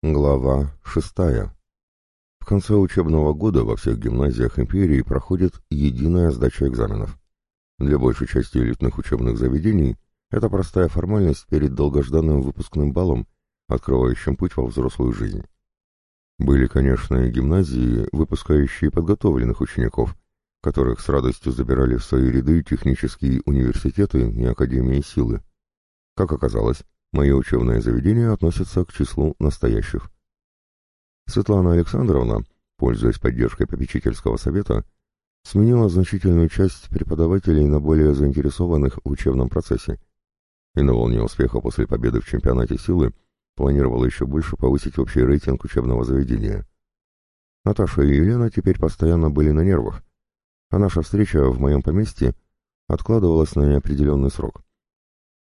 Глава шестая. В конце учебного года во всех гимназиях империи проходит единая сдача экзаменов. Для большей части элитных учебных заведений это простая формальность перед долгожданным выпускным балом, открывающим путь во взрослую жизнь. Были, конечно, и гимназии, выпускающие подготовленных учеников, которых с радостью забирали в свои ряды технические университеты и академии силы. Как оказалось, Мое учебное заведение относится к числу настоящих. Светлана Александровна, пользуясь поддержкой попечительского совета, сменила значительную часть преподавателей на более заинтересованных в учебном процессе и на волне успеха после победы в чемпионате силы планировала еще больше повысить общий рейтинг учебного заведения. Наташа и Елена теперь постоянно были на нервах, а наша встреча в моем поместье откладывалась на неопределенный срок.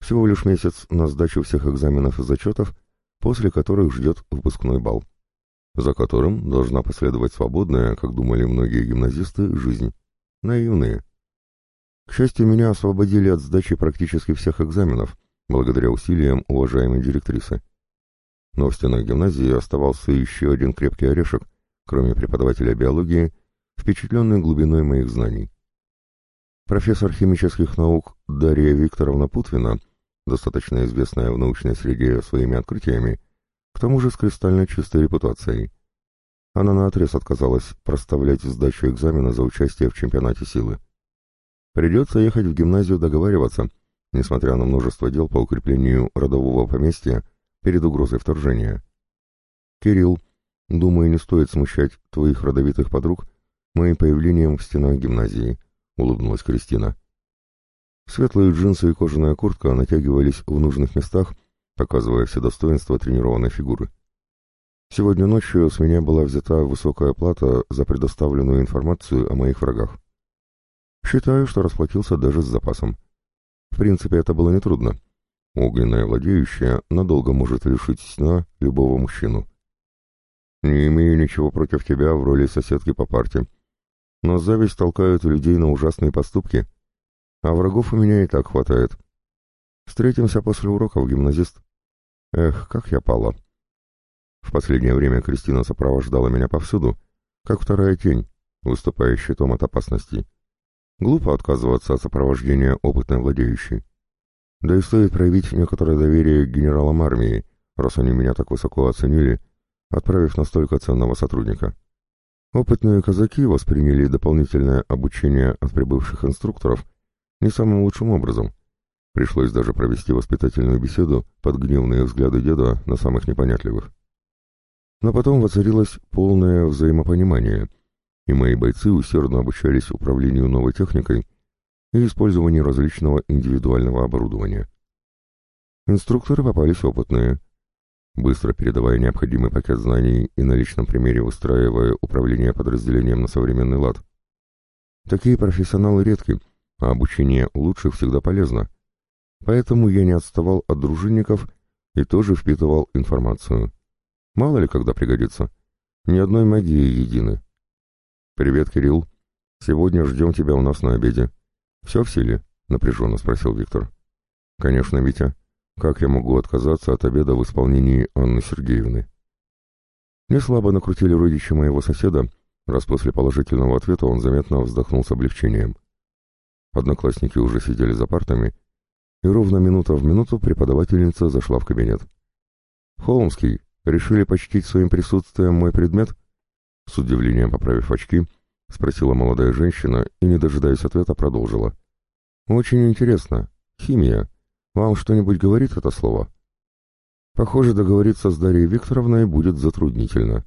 Всего лишь месяц на сдачу всех экзаменов и зачетов, после которых ждет выпускной бал, за которым должна последовать свободная, как думали многие гимназисты, жизнь. Наивные. К счастью, меня освободили от сдачи практически всех экзаменов, благодаря усилиям уважаемой директрисы. Но в стенах гимназии оставался еще один крепкий орешек, кроме преподавателя биологии, впечатленный глубиной моих знаний. Профессор химических наук Дарья Викторовна Путвина достаточно известная в научной среде своими открытиями, к тому же с кристально чистой репутацией. Она наотрез отказалась проставлять сдачу экзамена за участие в чемпионате силы. Придется ехать в гимназию договариваться, несмотря на множество дел по укреплению родового поместья перед угрозой вторжения. «Кирилл, думаю, не стоит смущать твоих родовитых подруг моим появлением в стенах гимназии», — улыбнулась Кристина. Светлые джинсы и кожаная куртка натягивались в нужных местах, показывая все достоинства тренированной фигуры. Сегодня ночью с меня была взята высокая плата за предоставленную информацию о моих врагах. Считаю, что расплатился даже с запасом. В принципе, это было нетрудно. Огненная владеющая надолго может лишить сна любого мужчину. Не имею ничего против тебя в роли соседки по парте. Но зависть толкает людей на ужасные поступки — а врагов у меня и так хватает. Встретимся после уроков, гимназист. Эх, как я пала. В последнее время Кристина сопровождала меня повсюду, как вторая тень, выступая щитом от опасностей. Глупо отказываться от сопровождения опытной владеющей. Да и стоит проявить некоторое доверие к генералам армии, раз они меня так высоко оценили, отправив настолько ценного сотрудника. Опытные казаки восприняли дополнительное обучение от прибывших инструкторов не самым лучшим образом. Пришлось даже провести воспитательную беседу под гневные взгляды деда на самых непонятливых. Но потом воцарилось полное взаимопонимание, и мои бойцы усердно обучались управлению новой техникой и использованию различного индивидуального оборудования. Инструкторы попались опытные, быстро передавая необходимый пакет знаний и на личном примере устраивая управление подразделением на современный лад. Такие профессионалы редки, а обучение у лучших всегда полезно. Поэтому я не отставал от дружинников и тоже впитывал информацию. Мало ли когда пригодится. Ни одной магии едины. «Привет, Кирилл. Сегодня ждем тебя у нас на обеде. Все в силе?» — напряженно спросил Виктор. «Конечно, Витя. Как я могу отказаться от обеда в исполнении Анны Сергеевны?» Не слабо накрутили родичи моего соседа, раз после положительного ответа он заметно вздохнул с облегчением. Одноклассники уже сидели за партами, и ровно минута в минуту преподавательница зашла в кабинет. «Холмский, решили почтить своим присутствием мой предмет?» С удивлением поправив очки, спросила молодая женщина и, не дожидаясь ответа, продолжила. «Очень интересно. Химия. Вам что-нибудь говорит это слово?» Похоже, договориться с Дарьей Викторовной будет затруднительно.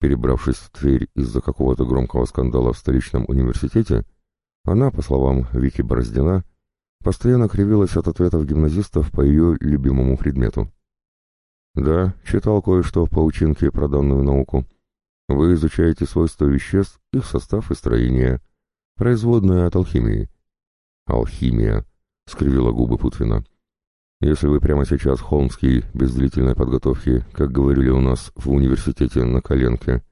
Перебравшись в Тверь из-за какого-то громкого скандала в столичном университете, она, по словам Вики Бороздина, постоянно кривилась от ответов гимназистов по ее любимому предмету. «Да, читал кое-что в паучинке про данную науку. Вы изучаете свойства веществ, их состав и строение, производные от алхимии». «Алхимия», — скривила губы Путвина. «Если вы прямо сейчас, Холмский, без длительной подготовки, как говорили у нас в университете на коленке,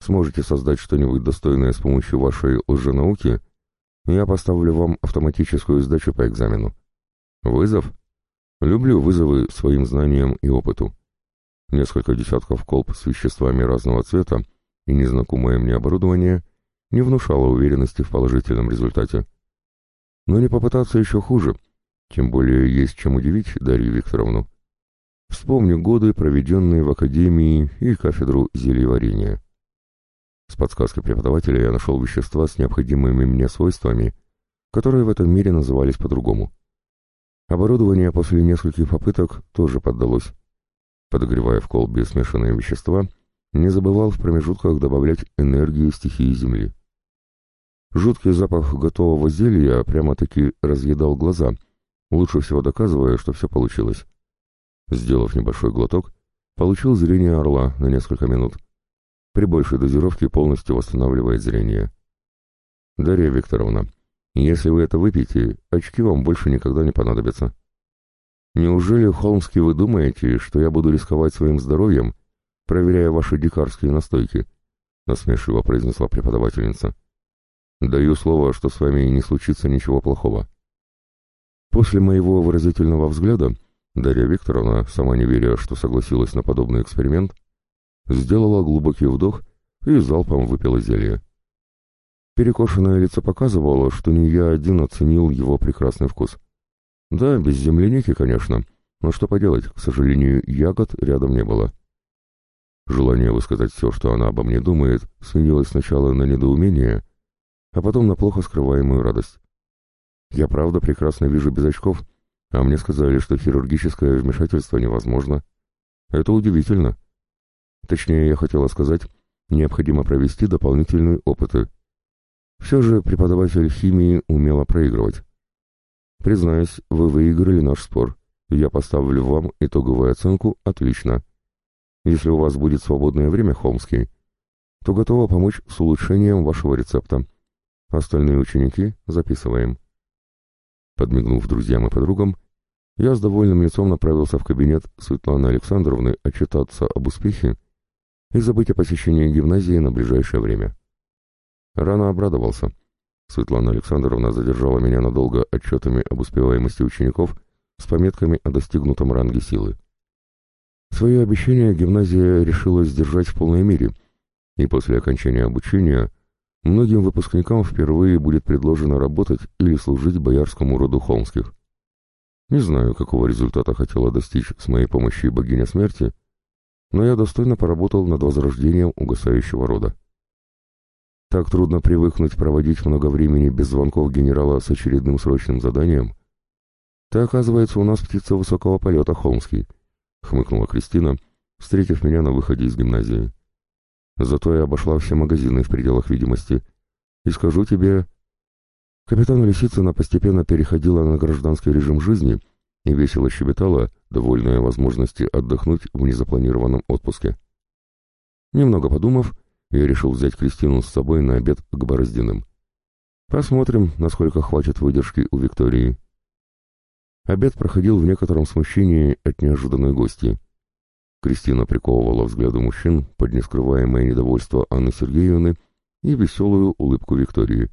сможете создать что-нибудь достойное с помощью вашей лженауки, я поставлю вам автоматическую сдачу по экзамену. Вызов? Люблю вызовы своим знаниям и опыту. Несколько десятков колб с веществами разного цвета и незнакомое мне оборудование не внушало уверенности в положительном результате. Но не попытаться еще хуже, тем более есть чем удивить Дарью Викторовну. Вспомню годы, проведенные в академии и кафедру зельеварения. С подсказкой преподавателя я нашел вещества с необходимыми мне свойствами, которые в этом мире назывались по-другому. Оборудование после нескольких попыток тоже поддалось. Подогревая в колбе смешанные вещества, не забывал в промежутках добавлять энергию стихии Земли. Жуткий запах готового зелья прямо-таки разъедал глаза, лучше всего доказывая, что все получилось. Сделав небольшой глоток, получил зрение орла на несколько минут. При большей дозировке полностью восстанавливает зрение. Дарья Викторовна, если вы это выпьете, очки вам больше никогда не понадобятся. Неужели, Холмский, вы думаете, что я буду рисковать своим здоровьем, проверяя ваши дикарские настойки? Насмешливо произнесла преподавательница. Даю слово, что с вами не случится ничего плохого. После моего выразительного взгляда Дарья Викторовна, сама не веря, что согласилась на подобный эксперимент, сделала глубокий вдох и залпом выпила зелье. Перекошенное лицо показывало, что не я один оценил его прекрасный вкус. Да, без земляники, конечно, но что поделать, к сожалению, ягод рядом не было. Желание высказать все, что она обо мне думает, сменилось сначала на недоумение, а потом на плохо скрываемую радость. Я правда прекрасно вижу без очков, а мне сказали, что хирургическое вмешательство невозможно. Это удивительно. Точнее, я хотела сказать, необходимо провести дополнительные опыты. Все же преподаватель химии умела проигрывать. Признаюсь, вы выиграли наш спор. Я поставлю вам итоговую оценку «Отлично». Если у вас будет свободное время, Холмский, то готова помочь с улучшением вашего рецепта. Остальные ученики записываем. Подмигнув друзьям и подругам, я с довольным лицом направился в кабинет Светланы Александровны отчитаться об успехе и забыть о посещении гимназии на ближайшее время. Рано обрадовался. Светлана Александровна задержала меня надолго отчетами об успеваемости учеников с пометками о достигнутом ранге силы. Свое обещание гимназия решила сдержать в полной мере, и после окончания обучения многим выпускникам впервые будет предложено работать или служить боярскому роду Холмских. Не знаю, какого результата хотела достичь с моей помощью богиня смерти, но я достойно поработал над возрождением угасающего рода. Так трудно привыкнуть проводить много времени без звонков генерала с очередным срочным заданием. Ты, оказывается, у нас птица высокого полета, Холмский, — хмыкнула Кристина, встретив меня на выходе из гимназии. Зато я обошла все магазины в пределах видимости. И скажу тебе... Капитан Лисицына постепенно переходила на гражданский режим жизни и весело щебетала, довольная возможности отдохнуть в незапланированном отпуске. Немного подумав, я решил взять Кристину с собой на обед к Бороздиным. Посмотрим, насколько хватит выдержки у Виктории. Обед проходил в некотором смущении от неожиданной гости. Кристина приковывала взгляды мужчин под нескрываемое недовольство Анны Сергеевны и веселую улыбку Виктории.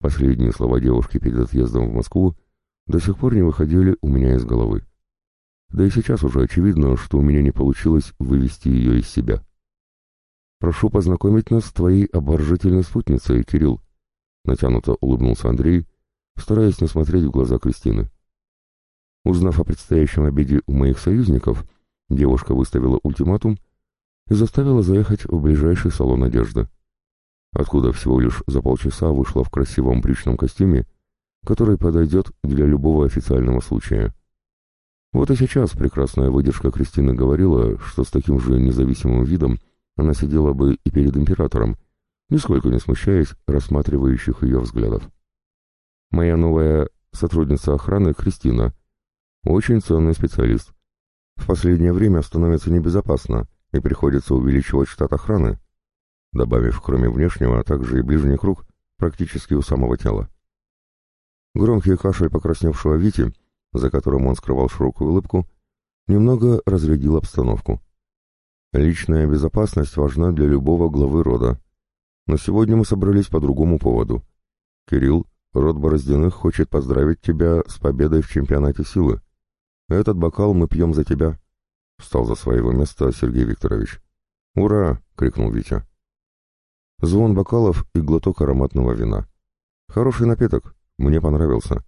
Последние слова девушки перед отъездом в Москву до сих пор не выходили у меня из головы. Да и сейчас уже очевидно, что у меня не получилось вывести ее из себя. «Прошу познакомить нас с твоей обворожительной спутницей, Кирилл», — натянуто улыбнулся Андрей, стараясь не смотреть в глаза Кристины. Узнав о предстоящем обеде у моих союзников, Девушка выставила ультиматум и заставила заехать в ближайший салон одежды, откуда всего лишь за полчаса вышла в красивом брючном костюме, который подойдет для любого официального случая. Вот и сейчас прекрасная выдержка Кристины говорила, что с таким же независимым видом она сидела бы и перед императором, нисколько не смущаясь рассматривающих ее взглядов. Моя новая сотрудница охраны Кристина, очень ценный специалист, в последнее время становится небезопасно, и приходится увеличивать штат охраны, добавив кроме внешнего, а также и ближний круг, практически у самого тела. Громкий кашель покрасневшего Вити, за которым он скрывал широкую улыбку, немного разрядил обстановку. Личная безопасность важна для любого главы рода. Но сегодня мы собрались по другому поводу. Кирилл, род Бороздиных хочет поздравить тебя с победой в чемпионате силы. Этот бокал мы пьем за тебя. встал за своего места Сергей Викторович. «Ура!» — крикнул Витя. Звон бокалов и глоток ароматного вина. Хороший напиток, мне понравился,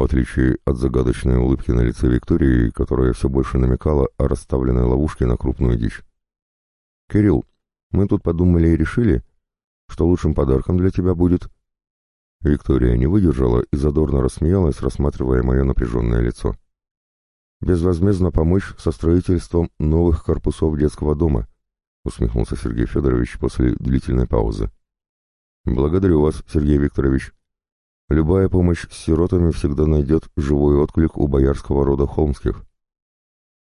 в отличие от загадочной улыбки на лице Виктории, которая все больше намекала о расставленной ловушке на крупную дичь. «Кирилл, мы тут подумали и решили, что лучшим подарком для тебя будет...» Виктория не выдержала и задорно рассмеялась, рассматривая мое напряженное лицо. «Безвозмездно помочь со строительством новых корпусов детского дома», усмехнулся Сергей Федорович после длительной паузы. «Благодарю вас, Сергей Викторович. Любая помощь с сиротами всегда найдет живой отклик у боярского рода Холмских».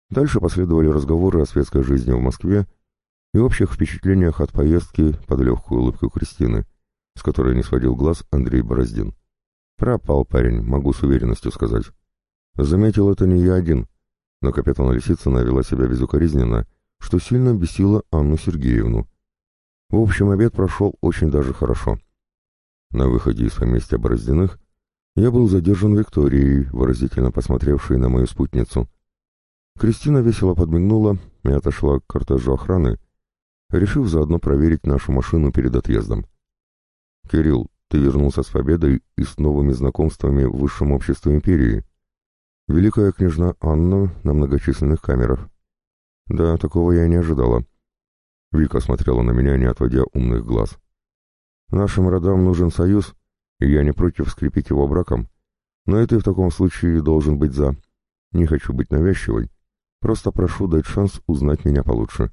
Дальше последовали разговоры о светской жизни в Москве и общих впечатлениях от поездки под легкую улыбку Кристины, с которой не сводил глаз Андрей Бороздин. Пропал парень, могу с уверенностью сказать. Заметил это не я один, но капитан Лисицына вела себя безукоризненно, что сильно бесило Анну Сергеевну. В общем, обед прошел очень даже хорошо. На выходе из поместья Бороздиных я был задержан Викторией, выразительно посмотревшей на мою спутницу. Кристина весело подмигнула и отошла к кортежу охраны, решив заодно проверить нашу машину перед отъездом. «Кирилл, ты вернулся с победой и с новыми знакомствами в высшем обществе империи. Великая княжна Анна на многочисленных камерах. Да, такого я не ожидала». Вика смотрела на меня, не отводя умных глаз. «Нашим родам нужен союз, и я не против скрепить его браком, но и ты в таком случае должен быть за. Не хочу быть навязчивой, просто прошу дать шанс узнать меня получше».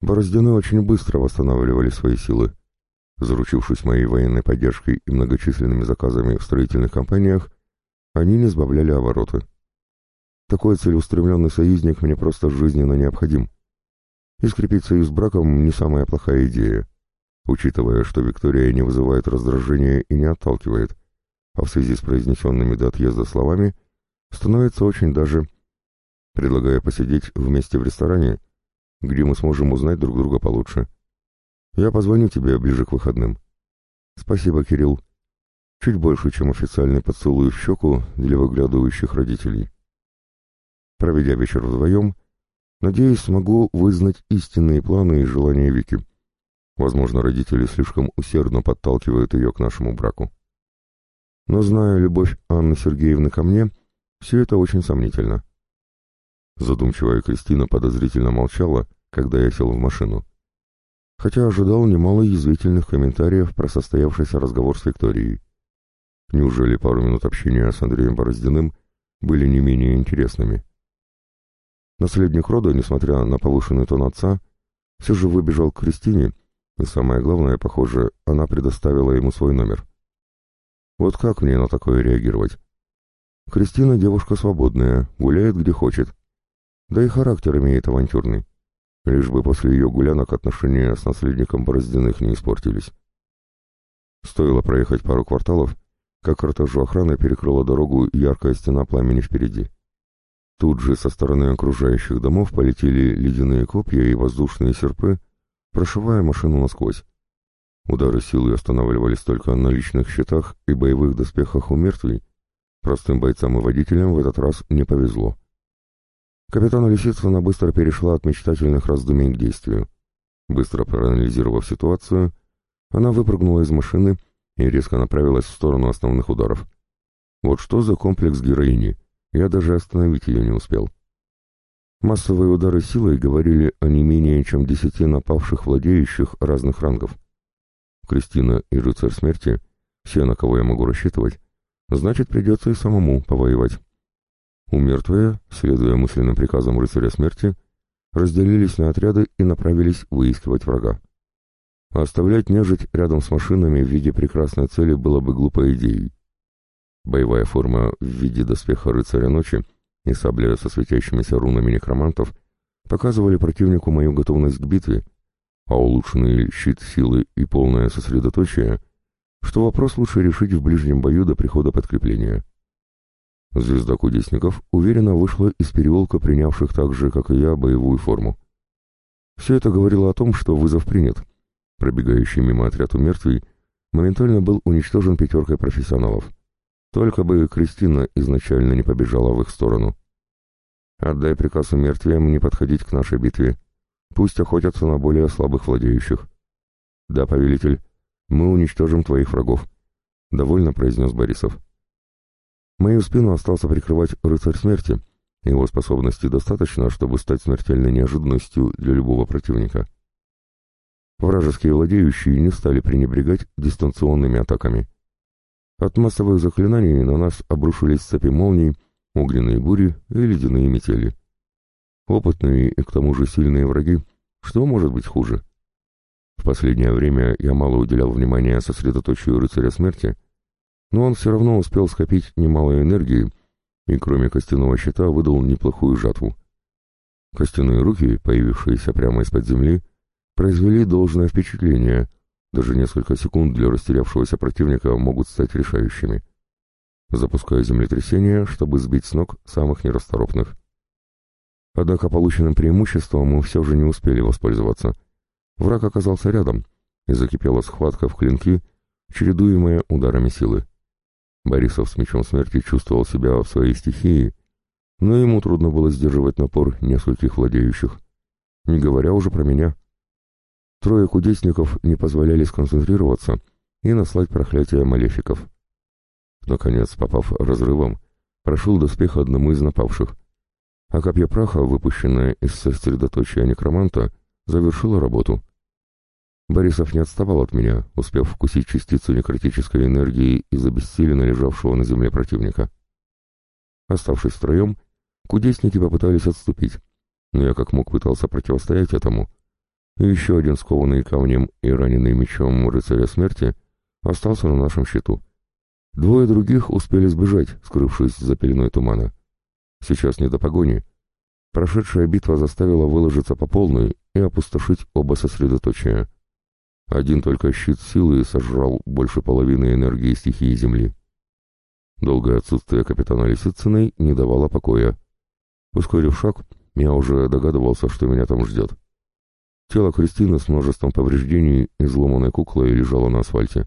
Бороздины очень быстро восстанавливали свои силы. Заручившись моей военной поддержкой и многочисленными заказами в строительных компаниях, они не сбавляли обороты. Такой целеустремленный союзник мне просто жизненно необходим. И скрепить союз браком не самая плохая идея, учитывая, что Виктория не вызывает раздражения и не отталкивает, а в связи с произнесенными до отъезда словами становится очень даже... Предлагая посидеть вместе в ресторане, где мы сможем узнать друг друга получше. Я позвоню тебе ближе к выходным. Спасибо, Кирилл. Чуть больше, чем официальный поцелуй в щеку для выглядывающих родителей. Проведя вечер вдвоем, надеюсь, смогу вызнать истинные планы и желания Вики. Возможно, родители слишком усердно подталкивают ее к нашему браку. Но зная любовь Анны Сергеевны ко мне, все это очень сомнительно. Задумчивая Кристина подозрительно молчала, когда я сел в машину. Хотя ожидал немало язвительных комментариев про состоявшийся разговор с Викторией. Неужели пару минут общения с Андреем Бороздиным были не менее интересными? Наследник рода, несмотря на повышенный тон отца, все же выбежал к Кристине, и самое главное, похоже, она предоставила ему свой номер. Вот как мне на такое реагировать? Кристина девушка свободная, гуляет где хочет, да и характер имеет авантюрный. Лишь бы после ее гулянок отношения с наследником Бороздиных не испортились. Стоило проехать пару кварталов, как кортежу охраны перекрыла дорогу яркая стена пламени впереди. Тут же со стороны окружающих домов полетели ледяные копья и воздушные серпы, прошивая машину насквозь. Удары силы останавливались только на личных щитах и боевых доспехах у мертвей. Простым бойцам и водителям в этот раз не повезло. Капитан Лисицына быстро перешла от мечтательных раздумий к действию. Быстро проанализировав ситуацию, она выпрыгнула из машины и резко направилась в сторону основных ударов. Вот что за комплекс героини, я даже остановить ее не успел. Массовые удары силой говорили о не менее чем десяти напавших владеющих разных рангов. Кристина и рыцарь смерти, все, на кого я могу рассчитывать, значит, придется и самому повоевать. У мертвые, следуя мысленным приказам рыцаря смерти, разделились на отряды и направились выискивать врага. оставлять нежить рядом с машинами в виде прекрасной цели было бы глупой идеей. Боевая форма в виде доспеха рыцаря ночи и сабля со светящимися рунами некромантов показывали противнику мою готовность к битве, а улучшенный щит силы и полное сосредоточие, что вопрос лучше решить в ближнем бою до прихода подкрепления. Звезда кудесников уверенно вышла из переулка, принявших так же, как и я, боевую форму. Все это говорило о том, что вызов принят. Пробегающий мимо отряд у мертвей моментально был уничтожен пятеркой профессионалов. Только бы Кристина изначально не побежала в их сторону. Отдай приказ умертвиям не подходить к нашей битве. Пусть охотятся на более слабых владеющих. Да, повелитель, мы уничтожим твоих врагов, — довольно произнес Борисов. Мою спину остался прикрывать рыцарь смерти. Его способности достаточно, чтобы стать смертельной неожиданностью для любого противника. Вражеские владеющие не стали пренебрегать дистанционными атаками. От массовых заклинаний на нас обрушились цепи молний, огненные бури и ледяные метели. Опытные и к тому же сильные враги, что может быть хуже? В последнее время я мало уделял внимания сосредоточию рыцаря смерти, но он все равно успел скопить немало энергии и кроме костяного щита выдал неплохую жатву. Костяные руки, появившиеся прямо из-под земли, произвели должное впечатление, даже несколько секунд для растерявшегося противника могут стать решающими. Запускаю землетрясение, чтобы сбить с ног самых нерасторопных. Однако полученным преимуществом мы все же не успели воспользоваться. Враг оказался рядом, и закипела схватка в клинки, чередуемая ударами силы. Борисов с мечом смерти чувствовал себя в своей стихии, но ему трудно было сдерживать напор нескольких владеющих, не говоря уже про меня. Трое кудесников не позволяли сконцентрироваться и наслать проклятие малефиков. Наконец, попав разрывом, прошел доспех одному из напавших, а копье праха, выпущенное из сосредоточия некроманта, завершило работу. Борисов не отставал от меня, успев вкусить частицу некротической энергии из обессиленно лежавшего на земле противника. Оставшись втроем, кудесники попытались отступить, но я как мог пытался противостоять этому. И еще один скованный камнем и раненый мечом рыцаря смерти остался на нашем счету. Двое других успели сбежать, скрывшись за пеленой тумана. Сейчас не до погони. Прошедшая битва заставила выложиться по полной и опустошить оба сосредоточия. Один только щит силы сожрал больше половины энергии стихии Земли. Долгое отсутствие капитана Лисицыной не давало покоя. Ускорив шаг, я уже догадывался, что меня там ждет. Тело Кристины с множеством повреждений изломанной куклой лежало на асфальте.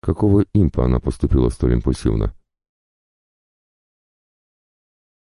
Какого импа она поступила столь импульсивно?